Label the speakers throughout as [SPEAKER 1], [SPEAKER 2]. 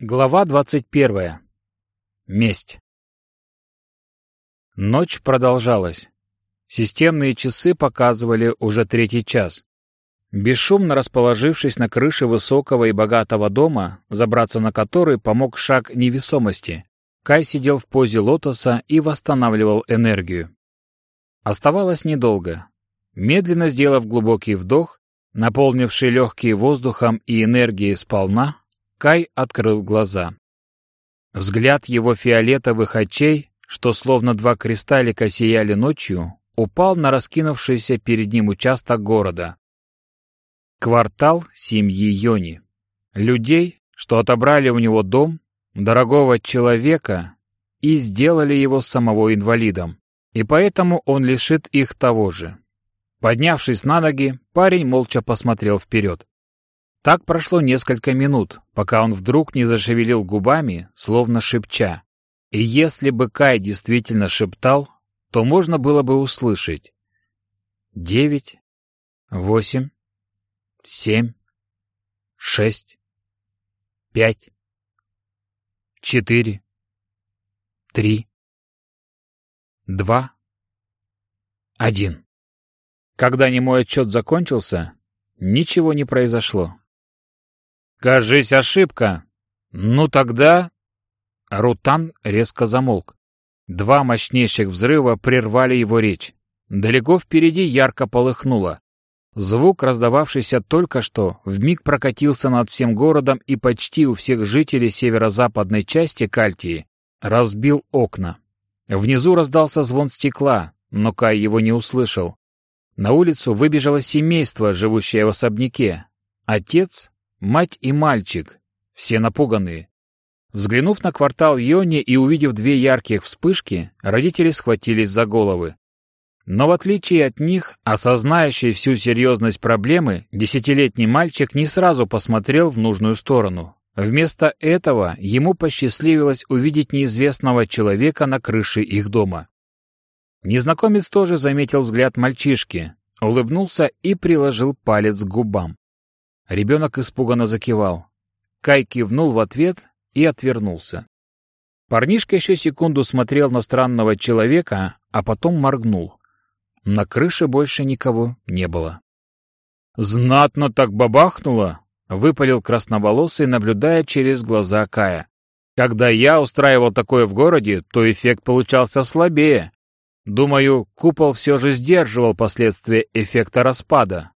[SPEAKER 1] Глава 21. Месть. Ночь продолжалась. Системные часы показывали уже третий час. Бесшумно расположившись на крыше высокого и богатого дома, забраться на который помог шаг невесомости, Кай сидел в позе лотоса и восстанавливал энергию. Оставалось недолго. Медленно сделав глубокий вдох, наполнивший легкие воздухом и энергией сполна, Кай открыл глаза. Взгляд его фиолетовых очей, что словно два кристаллика сияли ночью, упал на раскинувшийся перед ним участок города. Квартал семьи Йони. Людей, что отобрали у него дом, дорогого человека и сделали его самого инвалидом. И поэтому он лишит их того же. Поднявшись на ноги, парень молча посмотрел вперед. Так прошло несколько минут, пока он вдруг не зашевелил губами, словно шепча. И если бы Кай действительно шептал, то можно было бы услышать. Девять, восемь, семь, шесть, пять, четыре, три, два, один. Когда немой отчет закончился, ничего не произошло. «Кажись, ошибка. Ну тогда...» Рутан резко замолк. Два мощнейших взрыва прервали его речь. Далеко впереди ярко полыхнуло. Звук, раздававшийся только что, вмиг прокатился над всем городом и почти у всех жителей северо-западной части Кальтии разбил окна. Внизу раздался звон стекла, но Кай его не услышал. На улицу выбежало семейство, живущее в особняке. Отец, Мать и мальчик, все напуганные. Взглянув на квартал Йони и увидев две ярких вспышки, родители схватились за головы. Но в отличие от них, осознающий всю серьезность проблемы, десятилетний мальчик не сразу посмотрел в нужную сторону. Вместо этого ему посчастливилось увидеть неизвестного человека на крыше их дома. Незнакомец тоже заметил взгляд мальчишки, улыбнулся и приложил палец к губам. Ребенок испуганно закивал. Кай кивнул в ответ и отвернулся. Парнишка еще секунду смотрел на странного человека, а потом моргнул. На крыше больше никого не было. «Знатно так бабахнуло!» — выпалил красноволосый, наблюдая через глаза Кая. «Когда я устраивал такое в городе, то эффект получался слабее. Думаю, купол все же сдерживал последствия эффекта распада.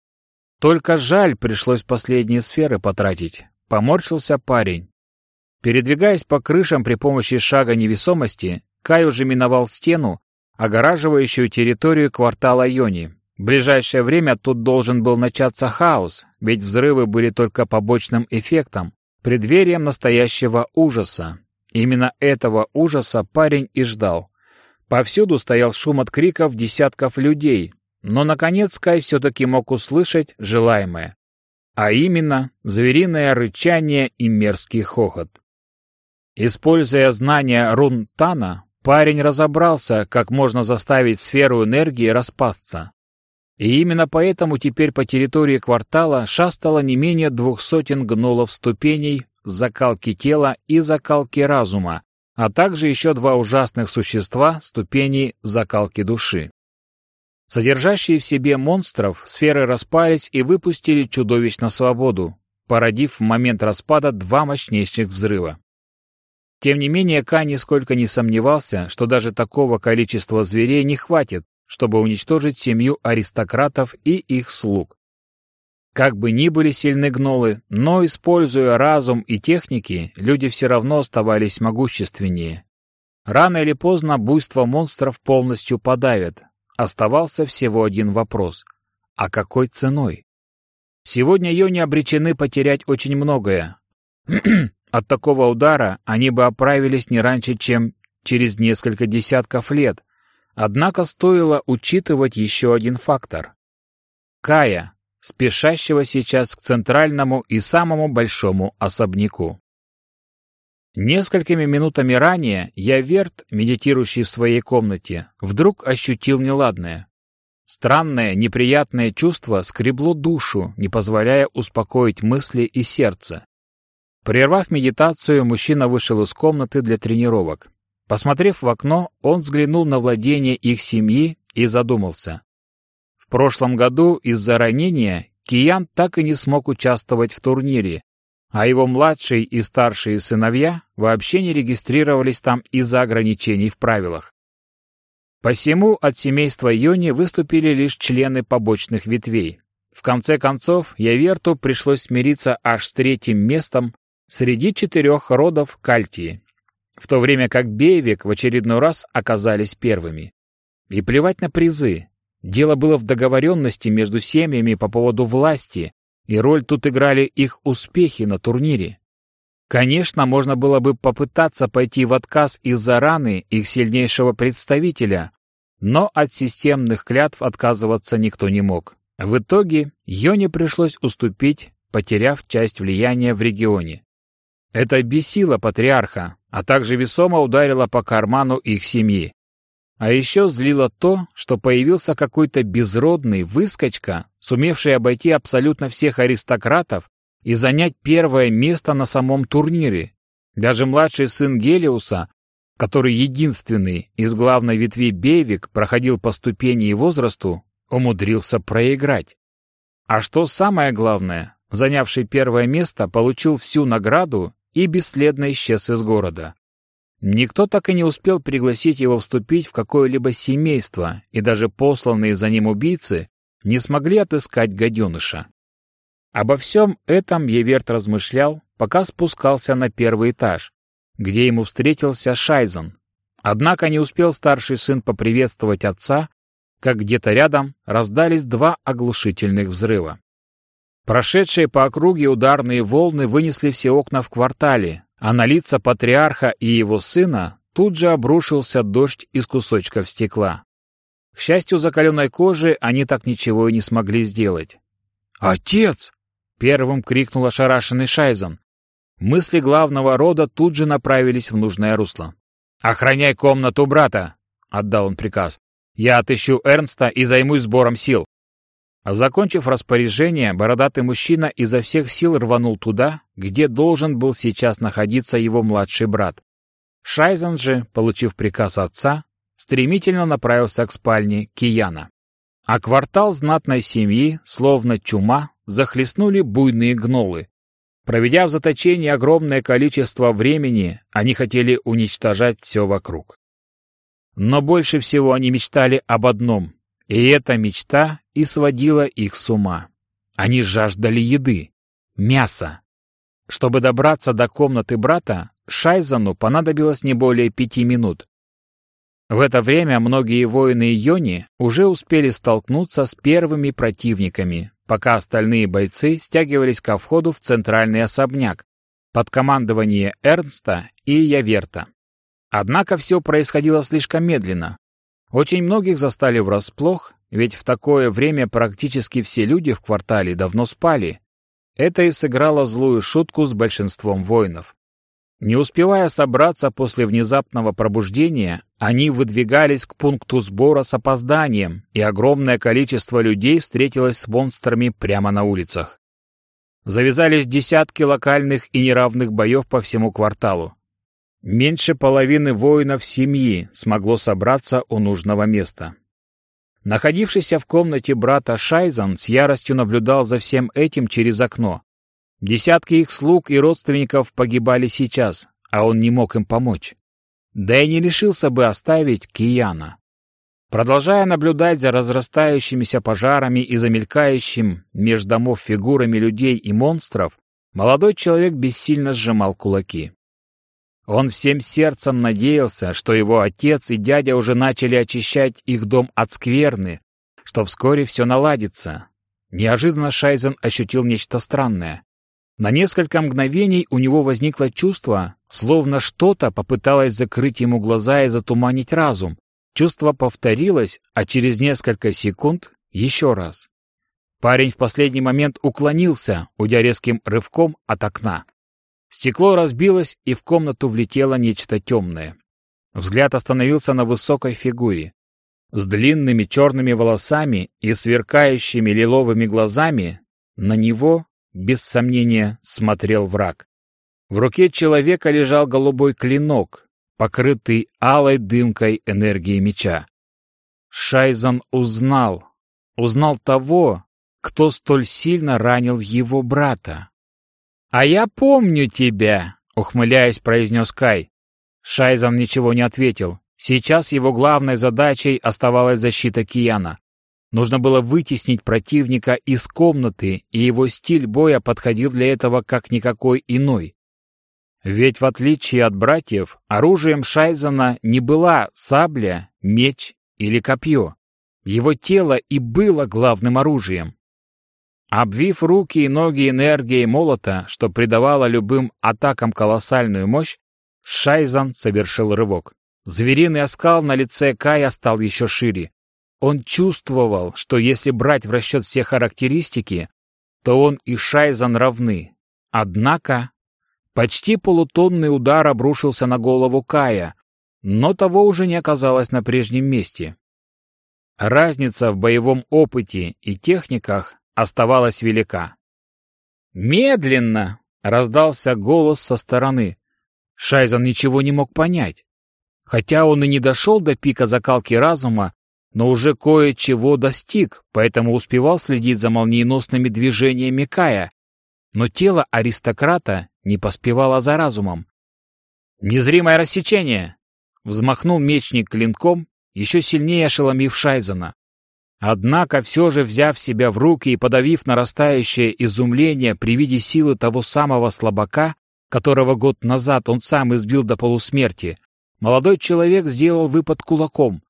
[SPEAKER 1] Только жаль, пришлось последние сферы потратить. Поморщился парень. Передвигаясь по крышам при помощи шага невесомости, Кай уже миновал стену, огораживающую территорию квартала Йони. В ближайшее время тут должен был начаться хаос, ведь взрывы были только побочным эффектом, преддверием настоящего ужаса. Именно этого ужаса парень и ждал. Повсюду стоял шум от криков десятков людей, но, наконец, Кай все-таки мог услышать желаемое, а именно звериное рычание и мерзкий хохот. Используя знания рун Тана, парень разобрался, как можно заставить сферу энергии распасться. И именно поэтому теперь по территории квартала шастало не менее двух сотен гнолов ступеней закалки тела и закалки разума, а также еще два ужасных существа ступеней закалки души. Содержащие в себе монстров, сферы распались и выпустили чудовищ на свободу, породив в момент распада два мощнейших взрыва. Тем не менее, Ка нисколько не сомневался, что даже такого количества зверей не хватит, чтобы уничтожить семью аристократов и их слуг. Как бы ни были сильны гнолы, но, используя разум и техники, люди все равно оставались могущественнее. Рано или поздно буйство монстров полностью подавят, Оставался всего один вопрос. А какой ценой? Сегодня Йони обречены потерять очень многое. От такого удара они бы оправились не раньше, чем через несколько десятков лет. Однако стоило учитывать еще один фактор. Кая, спешащего сейчас к центральному и самому большому особняку. Несколькими минутами ранее я, Верт, медитирующий в своей комнате, вдруг ощутил неладное. Странное, неприятное чувство скребло душу, не позволяя успокоить мысли и сердце. Прервав медитацию, мужчина вышел из комнаты для тренировок. Посмотрев в окно, он взглянул на владение их семьи и задумался. В прошлом году из-за ранения Киян так и не смог участвовать в турнире, а его младшие и старшие сыновья вообще не регистрировались там из-за ограничений в правилах. Посему от семейства Йони выступили лишь члены побочных ветвей. В конце концов, Яверту пришлось смириться аж с третьим местом среди четырех родов Кальтии, в то время как Бейвик в очередной раз оказались первыми. И плевать на призы. Дело было в договоренности между семьями по поводу власти, и роль тут играли их успехи на турнире. Конечно, можно было бы попытаться пойти в отказ из-за раны их сильнейшего представителя, но от системных клятв отказываться никто не мог. В итоге Йоне пришлось уступить, потеряв часть влияния в регионе. Это бесило патриарха, а также весомо ударило по карману их семьи. А еще злило то, что появился какой-то безродный выскочка, сумевший обойти абсолютно всех аристократов и занять первое место на самом турнире. Даже младший сын Гелиуса, который единственный из главной ветви Бейвик проходил по ступени и возрасту, умудрился проиграть. А что самое главное, занявший первое место получил всю награду и бесследно исчез из города. Никто так и не успел пригласить его вступить в какое-либо семейство, и даже посланные за ним убийцы не смогли отыскать гаденыша. Обо всем этом Еверт размышлял, пока спускался на первый этаж, где ему встретился Шайзен. Однако не успел старший сын поприветствовать отца, как где-то рядом раздались два оглушительных взрыва. Прошедшие по округе ударные волны вынесли все окна в квартале, а на лица патриарха и его сына тут же обрушился дождь из кусочков стекла. К счастью закаленной кожи, они так ничего и не смогли сделать. «Отец!» Первым крикнул ошарашенный Шайзен. Мысли главного рода тут же направились в нужное русло. «Охраняй комнату брата!» — отдал он приказ. «Я отыщу Эрнста и займусь сбором сил». Закончив распоряжение, бородатый мужчина изо всех сил рванул туда, где должен был сейчас находиться его младший брат. Шайзен же, получив приказ отца, стремительно направился к спальне Кияна. А квартал знатной семьи, словно чума, захлестнули буйные гнолы. Проведя в заточении огромное количество времени, они хотели уничтожать все вокруг. Но больше всего они мечтали об одном, и эта мечта и сводила их с ума. Они жаждали еды, мяса. Чтобы добраться до комнаты брата, Шайзану понадобилось не более пяти минут. В это время многие воины Йони уже успели столкнуться с первыми противниками, пока остальные бойцы стягивались ко входу в центральный особняк под командование Эрнста и Яверта. Однако все происходило слишком медленно. Очень многих застали врасплох, ведь в такое время практически все люди в квартале давно спали. Это и сыграло злую шутку с большинством воинов. Не успевая собраться после внезапного пробуждения, они выдвигались к пункту сбора с опозданием, и огромное количество людей встретилось с монстрами прямо на улицах. Завязались десятки локальных и неравных боев по всему кварталу. Меньше половины воинов семьи смогло собраться у нужного места. Находившийся в комнате брата Шайзан с яростью наблюдал за всем этим через окно. Десятки их слуг и родственников погибали сейчас, а он не мог им помочь. Да и не решился бы оставить Кияна. Продолжая наблюдать за разрастающимися пожарами и замелькающим меж домов фигурами людей и монстров, молодой человек бессильно сжимал кулаки. Он всем сердцем надеялся, что его отец и дядя уже начали очищать их дом от скверны, что вскоре все наладится. Неожиданно Шайзен ощутил нечто странное. На несколько мгновений у него возникло чувство, словно что-то попыталось закрыть ему глаза и затуманить разум. Чувство повторилось, а через несколько секунд еще раз. Парень в последний момент уклонился, уйдя резким рывком от окна. Стекло разбилось, и в комнату влетело нечто темное. Взгляд остановился на высокой фигуре. С длинными черными волосами и сверкающими лиловыми глазами на него без сомнения, смотрел враг. В руке человека лежал голубой клинок, покрытый алой дымкой энергии меча. Шайзан узнал, узнал того, кто столь сильно ранил его брата. «А я помню тебя!» — ухмыляясь, произнес Кай. Шайзан ничего не ответил. Сейчас его главной задачей оставалась защита Кияна. Нужно было вытеснить противника из комнаты, и его стиль боя подходил для этого как никакой иной. Ведь в отличие от братьев, оружием Шайзана не была сабля, меч или копье. Его тело и было главным оружием. Обвив руки и ноги энергией молота, что придавало любым атакам колоссальную мощь, Шайзан совершил рывок. Звериный оскал на лице Кая стал еще шире. Он чувствовал, что если брать в расчет все характеристики, то он и Шайзан равны. Однако почти полутонный удар обрушился на голову Кая, но того уже не оказалось на прежнем месте. Разница в боевом опыте и техниках оставалась велика. «Медленно!» — раздался голос со стороны. Шайзан ничего не мог понять. Хотя он и не дошел до пика закалки разума, но уже кое-чего достиг, поэтому успевал следить за молниеносными движениями Кая. Но тело аристократа не поспевало за разумом. «Незримое рассечение!» — взмахнул мечник клинком, еще сильнее ошеломив Шайзена. Однако, все же взяв себя в руки и подавив нарастающее изумление при виде силы того самого слабака, которого год назад он сам избил до полусмерти, молодой человек сделал выпад кулаком.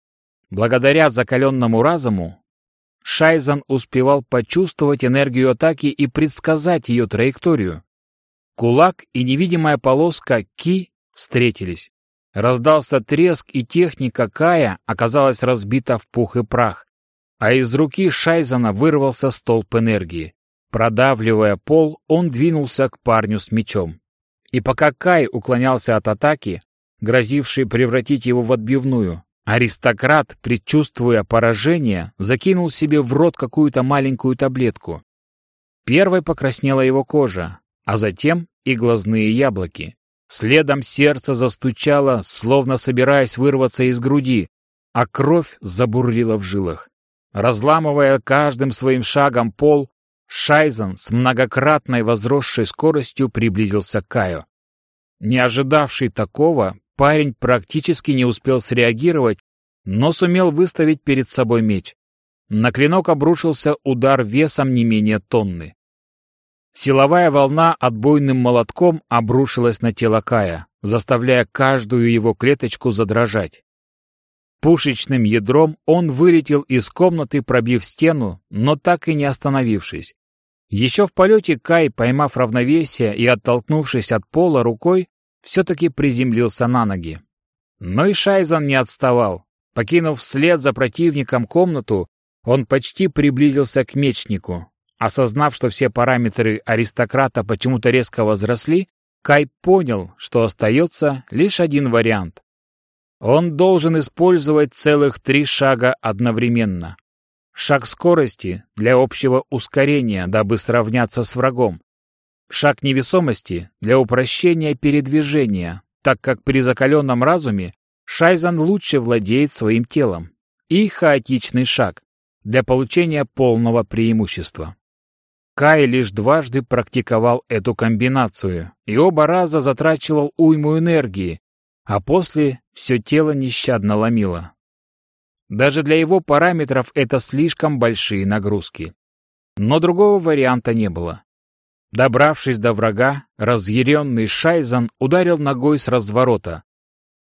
[SPEAKER 1] Благодаря закаленному разуму, Шайзан успевал почувствовать энергию атаки и предсказать ее траекторию. Кулак и невидимая полоска Ки встретились. Раздался треск, и техника Кая оказалась разбита в пух и прах а из руки Шайзана вырвался столб энергии. Продавливая пол, он двинулся к парню с мечом. И пока Кай уклонялся от атаки, грозившей превратить его в отбивную, аристократ, предчувствуя поражение, закинул себе в рот какую-то маленькую таблетку. Первой покраснела его кожа, а затем и глазные яблоки. Следом сердце застучало, словно собираясь вырваться из груди, а кровь забурлила в жилах. Разламывая каждым своим шагом пол, Шайзен с многократной возросшей скоростью приблизился к Каю. Не ожидавший такого, парень практически не успел среагировать, но сумел выставить перед собой меч. На клинок обрушился удар весом не менее тонны. Силовая волна отбойным молотком обрушилась на тело Кая, заставляя каждую его клеточку задрожать. Пушечным ядром он вылетел из комнаты, пробив стену, но так и не остановившись. Еще в полете Кай, поймав равновесие и оттолкнувшись от пола рукой, все-таки приземлился на ноги. Но и Шайзан не отставал. Покинув вслед за противником комнату, он почти приблизился к мечнику. Осознав, что все параметры аристократа почему-то резко возросли, Кай понял, что остается лишь один вариант он должен использовать целых три шага одновременно. Шаг скорости для общего ускорения, дабы сравняться с врагом. Шаг невесомости для упрощения передвижения, так как при закаленном разуме Шайзан лучше владеет своим телом. И хаотичный шаг для получения полного преимущества. Кай лишь дважды практиковал эту комбинацию и оба раза затрачивал уйму энергии, а после все тело нещадно ломило. Даже для его параметров это слишком большие нагрузки. Но другого варианта не было. Добравшись до врага, разъяренный Шайзан ударил ногой с разворота.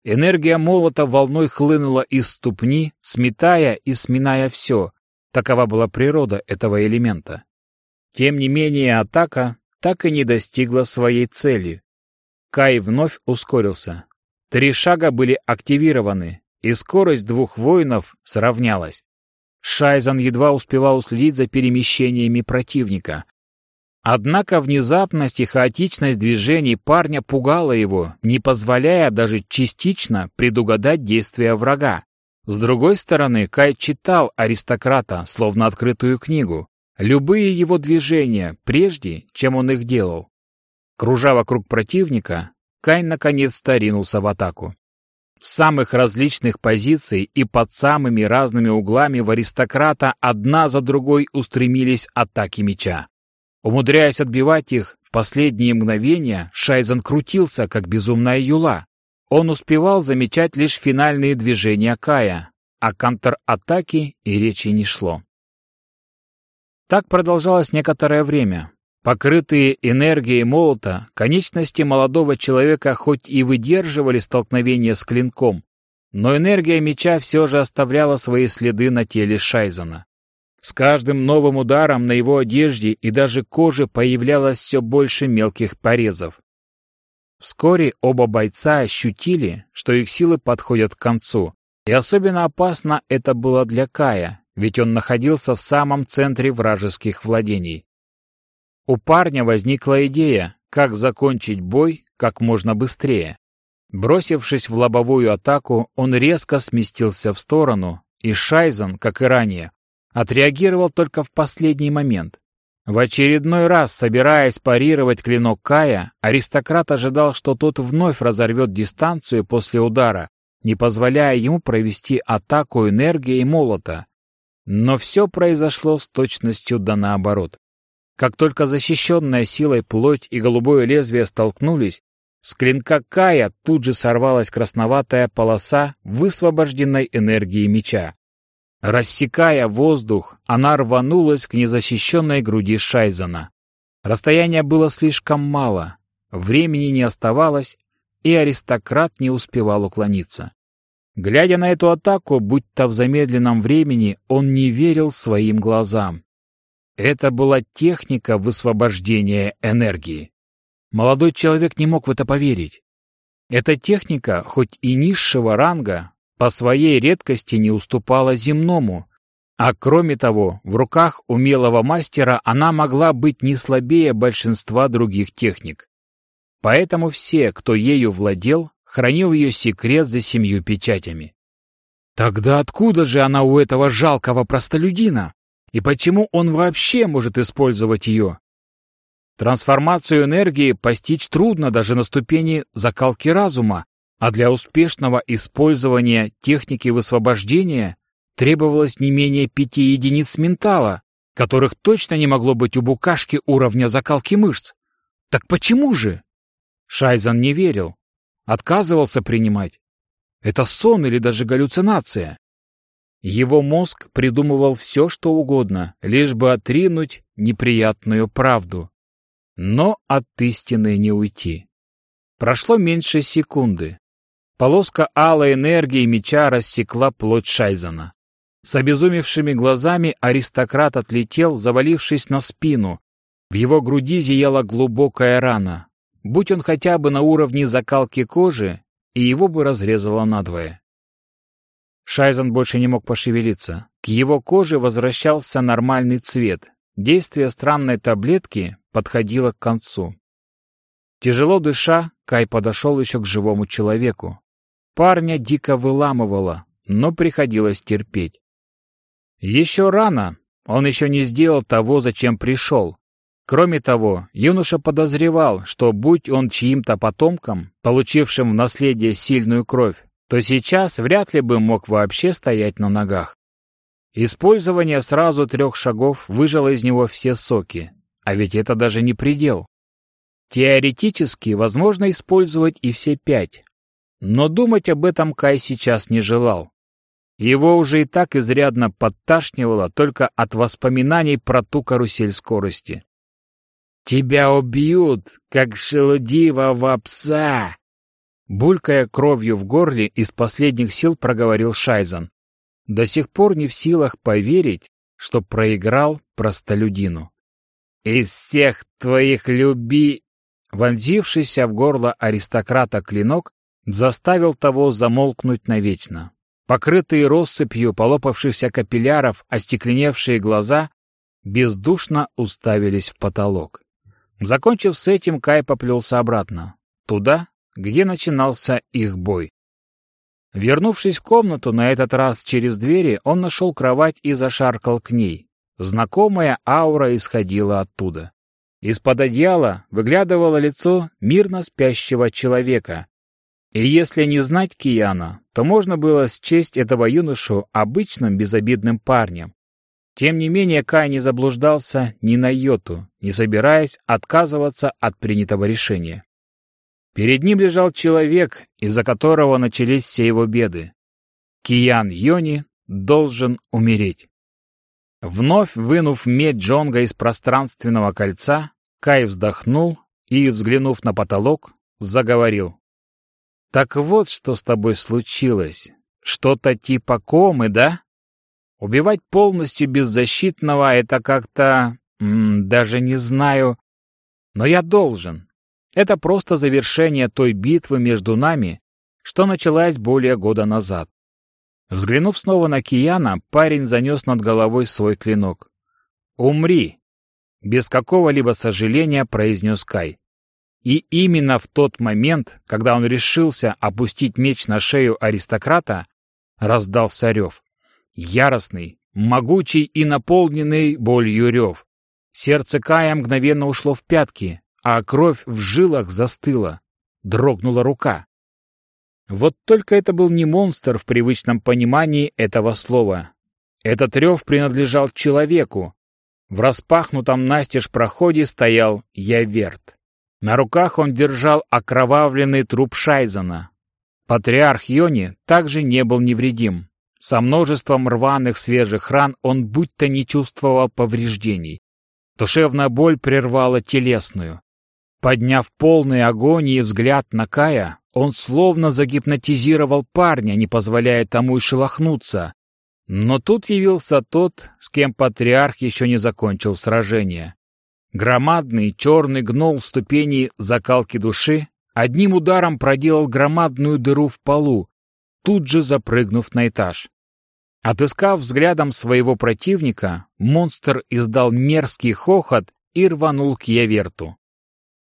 [SPEAKER 1] Энергия молота волной хлынула из ступни, сметая и сминая все. Такова была природа этого элемента. Тем не менее, атака так и не достигла своей цели. Кай вновь ускорился. Три шага были активированы, и скорость двух воинов сравнялась. Шайзан едва успевал уследить за перемещениями противника. Однако внезапность и хаотичность движений парня пугала его, не позволяя даже частично предугадать действия врага. С другой стороны, Кай читал аристократа, словно открытую книгу. Любые его движения, прежде чем он их делал. Кружа вокруг противника, Кай наконец-то ринулся в атаку. С самых различных позиций и под самыми разными углами в аристократа одна за другой устремились атаки меча. Умудряясь отбивать их, в последние мгновения Шайзен крутился, как безумная юла. Он успевал замечать лишь финальные движения Кая, а контратаки и речи не шло. Так продолжалось некоторое время. Покрытые энергией молота, конечности молодого человека хоть и выдерживали столкновение с клинком, но энергия меча все же оставляла свои следы на теле Шайзена. С каждым новым ударом на его одежде и даже коже появлялось все больше мелких порезов. Вскоре оба бойца ощутили, что их силы подходят к концу. И особенно опасно это было для Кая, ведь он находился в самом центре вражеских владений. У парня возникла идея, как закончить бой как можно быстрее. Бросившись в лобовую атаку, он резко сместился в сторону, и Шайзен, как и ранее, отреагировал только в последний момент. В очередной раз, собираясь парировать клинок Кая, аристократ ожидал, что тот вновь разорвет дистанцию после удара, не позволяя ему провести атаку энергией молота. Но все произошло с точностью да наоборот. Как только защищенная силой плоть и голубое лезвие столкнулись, с клинка Кая тут же сорвалась красноватая полоса высвобожденной энергии меча. Рассекая воздух, она рванулась к незащищенной груди Шайзена. Расстояние было слишком мало, времени не оставалось, и аристократ не успевал уклониться. Глядя на эту атаку, будь то в замедленном времени, он не верил своим глазам. Это была техника высвобождения энергии. Молодой человек не мог в это поверить. Эта техника, хоть и низшего ранга, по своей редкости не уступала земному, а кроме того, в руках умелого мастера она могла быть не слабее большинства других техник. Поэтому все, кто ею владел, хранил ее секрет за семью печатями. Тогда откуда же она у этого жалкого простолюдина? И почему он вообще может использовать ее? Трансформацию энергии постичь трудно даже на ступени закалки разума, а для успешного использования техники высвобождения требовалось не менее пяти единиц ментала, которых точно не могло быть у букашки уровня закалки мышц. Так почему же? Шайзан не верил, отказывался принимать. Это сон или даже галлюцинация. Его мозг придумывал все, что угодно, лишь бы отринуть неприятную правду. Но от истины не уйти. Прошло меньше секунды. Полоска алой энергии меча рассекла плоть Шайзена. С обезумевшими глазами аристократ отлетел, завалившись на спину. В его груди зияла глубокая рана. Будь он хотя бы на уровне закалки кожи, и его бы разрезало надвое. Шайзен больше не мог пошевелиться. К его коже возвращался нормальный цвет. Действие странной таблетки подходило к концу. Тяжело дыша, Кай подошел еще к живому человеку. Парня дико выламывало, но приходилось терпеть. Еще рано, он еще не сделал того, зачем пришел. Кроме того, юноша подозревал, что будь он чьим-то потомком, получившим в наследие сильную кровь, то сейчас вряд ли бы мог вообще стоять на ногах. Использование сразу трех шагов выжило из него все соки, а ведь это даже не предел. Теоретически возможно использовать и все пять, но думать об этом Кай сейчас не желал. Его уже и так изрядно подташнивало только от воспоминаний про ту карусель скорости. «Тебя убьют, как шелудивого пса!» Булькая кровью в горле, из последних сил проговорил Шайзан. До сих пор не в силах поверить, что проиграл простолюдину. «Из всех твоих люби...» Вонзившийся в горло аристократа клинок заставил того замолкнуть навечно. Покрытые россыпью полопавшихся капилляров, остекленевшие глаза бездушно уставились в потолок. Закончив с этим, Кай поплелся обратно, туда, где начинался их бой. Вернувшись в комнату, на этот раз через двери, он нашел кровать и зашаркал к ней. Знакомая аура исходила оттуда. Из-под одеяла выглядывало лицо мирно спящего человека. И если не знать Кияна, то можно было счесть этого юношу обычным безобидным парнем. Тем не менее, Кай не заблуждался ни на йоту, не собираясь отказываться от принятого решения. Перед ним лежал человек, из-за которого начались все его беды. Киян Йони должен умереть. Вновь вынув медь Джонга из пространственного кольца, Кай вздохнул и, взглянув на потолок, заговорил. «Так вот, что с тобой случилось. Что-то типа комы, да? Убивать полностью беззащитного — это как-то... даже не знаю. Но я должен. Это просто завершение той битвы между нами, что началась более года назад. Взглянув снова на Кияна, парень занес над головой свой клинок. «Умри!» без какого-либо сожаления произнес Кай. И именно в тот момент, когда он решился опустить меч на шею аристократа, раздался рев. Яростный, могучий и наполненный болью рев. Сердце Кая мгновенно ушло в пятки, а кровь в жилах застыла. Дрогнула рука. Вот только это был не монстр в привычном понимании этого слова. Этот рев принадлежал человеку, в распахнутом настежь проходе стоял Яверт. На руках он держал окровавленный труп Шайзена. Патриарх Йони также не был невредим. Со множеством рваных свежих ран он будто не чувствовал повреждений. Душевная боль прервала телесную. Подняв полный агонии взгляд на Кая, он словно загипнотизировал парня, не позволяя тому и шелохнуться. Но тут явился тот, с кем патриарх еще не закончил сражение. Громадный черный гнол ступеней закалки души одним ударом проделал громадную дыру в полу, тут же запрыгнув на этаж. Отыскав взглядом своего противника, монстр издал мерзкий хохот и рванул к Яверту.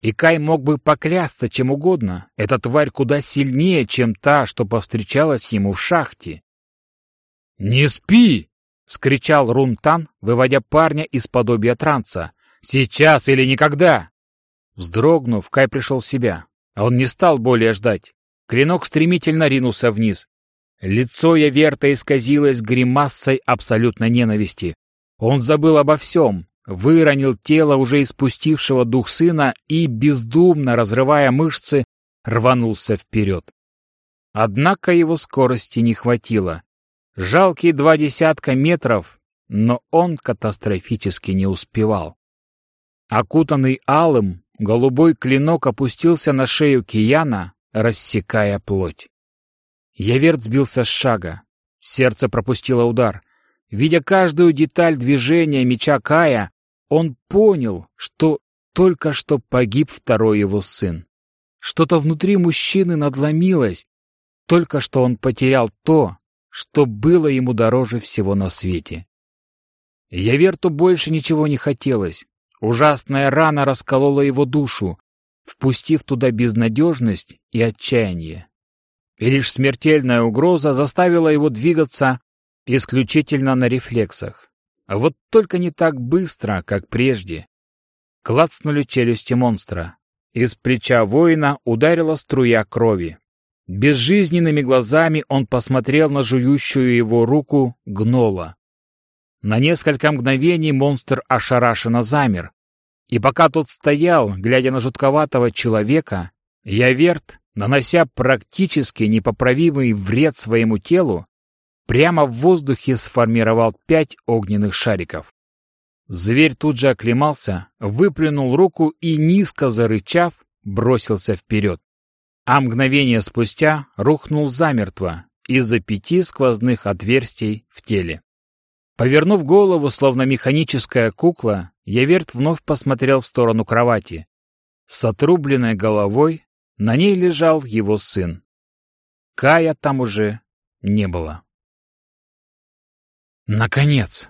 [SPEAKER 1] И Кай мог бы поклясться чем угодно, эта тварь куда сильнее, чем та, что повстречалась ему в шахте. «Не спи!» — вскричал Рунтан, выводя парня из подобия транса. «Сейчас или никогда!» Вздрогнув, Кай пришел в себя. Он не стал более ждать. Клинок стремительно ринулся вниз. Лицо Яверта исказилось гримассой абсолютной ненависти. Он забыл обо всем, выронил тело уже испустившего дух сына и, бездумно разрывая мышцы, рванулся вперед. Однако его скорости не хватило. Жалкие два десятка метров, но он катастрофически не успевал. Окутанный алым, голубой клинок опустился на шею Кияна, рассекая плоть. Яверт сбился с шага. Сердце пропустило удар. Видя каждую деталь движения меча Кая, он понял, что только что погиб второй его сын. Что-то внутри мужчины надломилось. Только что он потерял то, что было ему дороже всего на свете. Яверту больше ничего не хотелось. Ужасная рана расколола его душу, впустив туда безнадежность и отчаяние. И лишь смертельная угроза заставила его двигаться исключительно на рефлексах. А вот только не так быстро, как прежде. Клацнули челюсти монстра. Из плеча воина ударила струя крови. Безжизненными глазами он посмотрел на жующую его руку гнола. На несколько мгновений монстр ошарашенно замер. И пока тот стоял, глядя на жутковатого человека, Яверт, нанося практически непоправимый вред своему телу, прямо в воздухе сформировал пять огненных шариков. Зверь тут же оклемался, выплюнул руку и, низко зарычав, бросился вперед а мгновение спустя рухнул замертво из-за пяти сквозных отверстий в теле. Повернув голову, словно механическая кукла, Яверт вновь посмотрел в сторону кровати. С отрубленной головой на ней лежал его сын. Кая там уже не было. Наконец!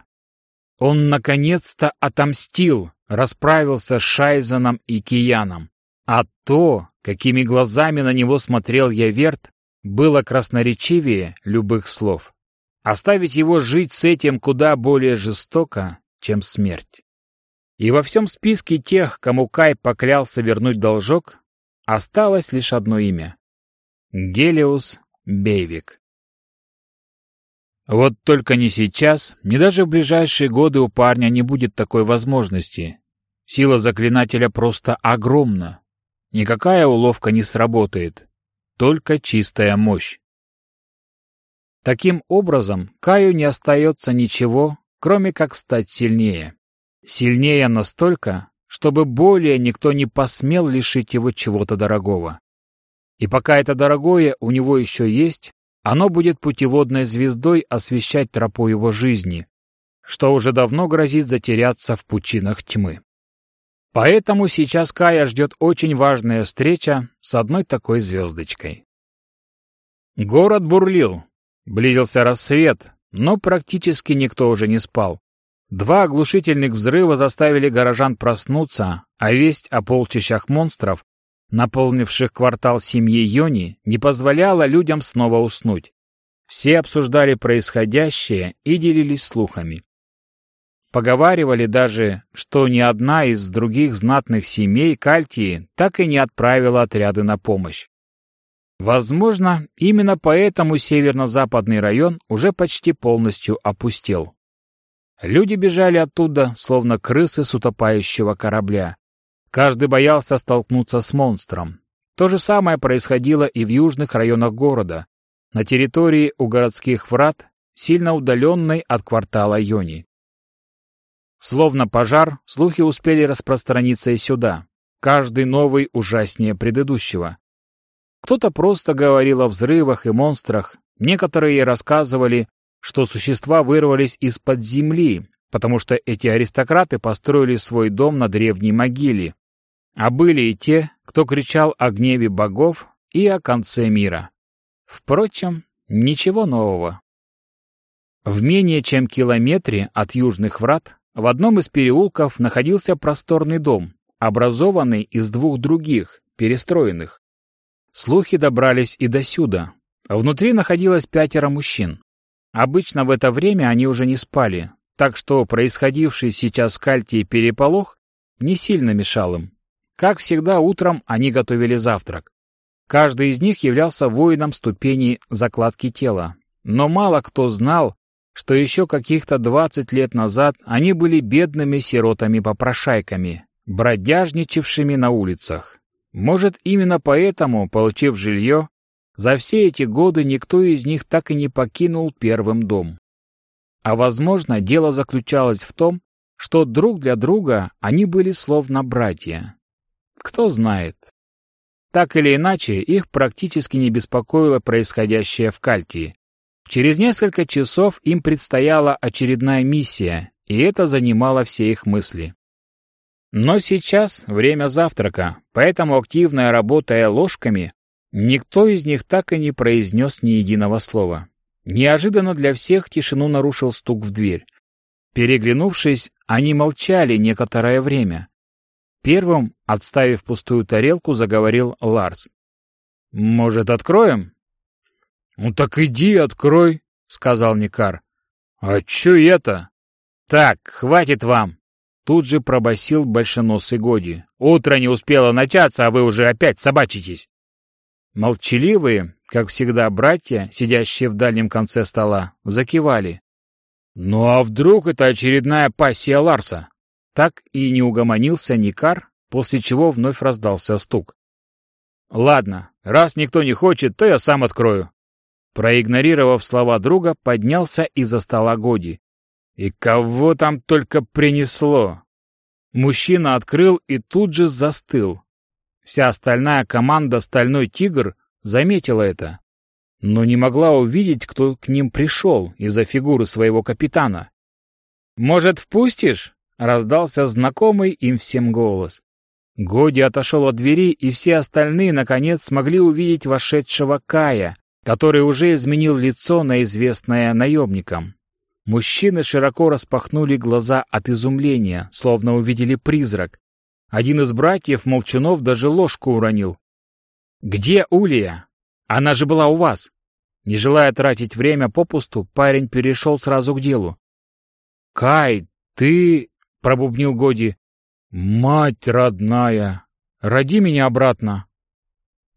[SPEAKER 1] Он наконец-то отомстил, расправился с Шайзаном и Кияном. А то, какими глазами на него смотрел Яверт, было красноречивее любых слов. Оставить его жить с этим куда более жестоко, чем смерть. И во всем списке тех, кому Кай поклялся вернуть должок, осталось лишь одно имя — Гелиус Бейвик. Вот только не сейчас, ни даже в ближайшие годы у парня не будет такой возможности. Сила заклинателя просто огромна. Никакая уловка не сработает, только чистая мощь. Таким образом, Каю не остается ничего, кроме как стать сильнее. Сильнее настолько, чтобы более никто не посмел лишить его чего-то дорогого. И пока это дорогое у него еще есть, оно будет путеводной звездой освещать тропу его жизни, что уже давно грозит затеряться в пучинах тьмы. Поэтому сейчас Кая ждет очень важная встреча с одной такой звездочкой. Город бурлил. Близился рассвет, но практически никто уже не спал. Два оглушительных взрыва заставили горожан проснуться, а весть о полчищах монстров, наполнивших квартал семьи Йони, не позволяла людям снова уснуть. Все обсуждали происходящее и делились слухами. Поговаривали даже, что ни одна из других знатных семей Кальтии так и не отправила отряды на помощь. Возможно, именно поэтому северно-западный район уже почти полностью опустел. Люди бежали оттуда, словно крысы с утопающего корабля. Каждый боялся столкнуться с монстром. То же самое происходило и в южных районах города, на территории у городских врат, сильно удаленной от квартала Йони. Словно пожар, слухи успели распространиться и сюда. Каждый новый ужаснее предыдущего. Кто-то просто говорил о взрывах и монстрах, некоторые рассказывали что существа вырвались из-под земли, потому что эти аристократы построили свой дом на древней могиле. А были и те, кто кричал о гневе богов и о конце мира. Впрочем, ничего нового. В менее чем километре от южных врат в одном из переулков находился просторный дом, образованный из двух других, перестроенных. Слухи добрались и до сюда. Внутри находилось пятеро мужчин. Обычно в это время они уже не спали, так что происходивший сейчас в Кальтии переполох не сильно мешал им. Как всегда, утром они готовили завтрак. Каждый из них являлся воином ступени закладки тела. Но мало кто знал, что еще каких-то двадцать лет назад они были бедными сиротами-попрошайками, бродяжничавшими на улицах. Может, именно поэтому, получив жилье, за все эти годы никто из них так и не покинул первым дом. А возможно, дело заключалось в том, что друг для друга они были словно братья. Кто знает. Так или иначе, их практически не беспокоило происходящее в Кальтии. Через несколько часов им предстояла очередная миссия, и это занимало все их мысли. Но сейчас время завтрака, поэтому активная работая ложками, Никто из них так и не произнес ни единого слова. Неожиданно для всех тишину нарушил стук в дверь. Переглянувшись, они молчали некоторое время. Первым, отставив пустую тарелку, заговорил Ларс. «Может, откроем?» «Ну так иди, открой», — сказал Никар. «А чё это?» «Так, хватит вам!» Тут же пробасил большеносый Годи. «Утро не успело начаться, а вы уже опять собачитесь!» Молчаливые, как всегда, братья, сидящие в дальнем конце стола, закивали. «Ну а вдруг это очередная пассия Ларса?» Так и не угомонился Никар, после чего вновь раздался стук. «Ладно, раз никто не хочет, то я сам открою». Проигнорировав слова друга, поднялся из-за стола Годи. «И кого там только принесло?» Мужчина открыл и тут же застыл, Вся остальная команда «Стальной тигр» заметила это, но не могла увидеть, кто к ним пришел из-за фигуры своего капитана. «Может, впустишь?» — раздался знакомый им всем голос. Годи отошел от двери, и все остальные, наконец, смогли увидеть вошедшего Кая, который уже изменил лицо на известное наемникам. Мужчины широко распахнули глаза от изумления, словно увидели призрак, один из братьев Молчанов даже ложку уронил. «Где Улия? Она же была у вас!» Не желая тратить время попусту, парень перешел сразу к делу. «Кай, ты...» — пробубнил Годи. «Мать родная! Роди меня обратно!»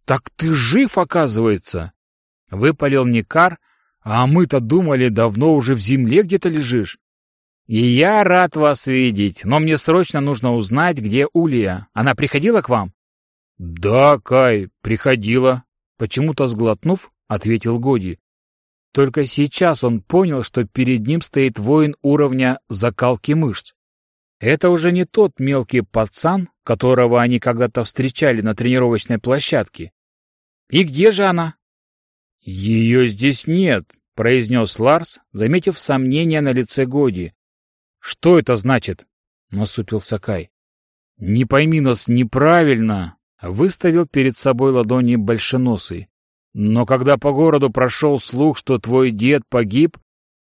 [SPEAKER 1] «Так ты жив, оказывается!» — выпалил Никар, а мы-то думали, давно уже в земле где-то лежишь. «И я рад вас видеть, но мне срочно нужно узнать, где Улия. Она приходила к вам?» «Да, Кай, приходила», — почему-то сглотнув, ответил Годи. Только сейчас он понял, что перед ним стоит воин уровня закалки мышц. Это уже не тот мелкий пацан, которого они когда-то встречали на тренировочной площадке. «И где же она?» «Ее здесь нет», — произнес Ларс, заметив сомнение на лице Годи. «Что это значит?» — насупился Кай. «Не пойми нас неправильно», — выставил перед собой ладони большеносый. «Но когда по городу прошел слух, что твой дед погиб,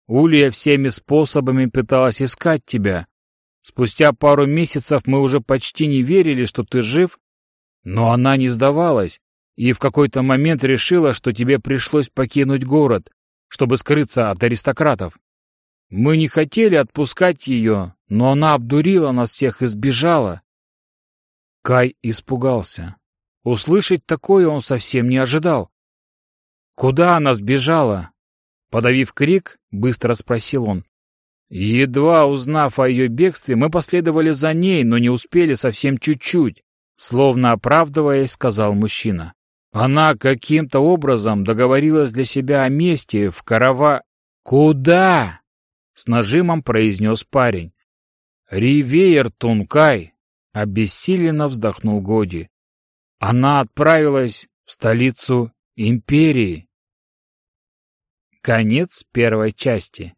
[SPEAKER 1] Улья всеми способами пыталась искать тебя. Спустя пару месяцев мы уже почти не верили, что ты жив, но она не сдавалась и в какой-то момент решила, что тебе пришлось покинуть город, чтобы скрыться от аристократов. Мы не хотели отпускать ее, но она обдурила нас всех и сбежала. Кай испугался. Услышать такое он совсем не ожидал. «Куда она сбежала?» Подавив крик, быстро спросил он. Едва узнав о ее бегстве, мы последовали за ней, но не успели совсем чуть-чуть, словно оправдываясь, сказал мужчина. Она каким-то образом договорилась для себя о месте в карава... «Куда?» — с нажимом произнес парень. «Ривеер Тункай!» — обессиленно вздохнул Годи. «Она отправилась в столицу империи». Конец первой части.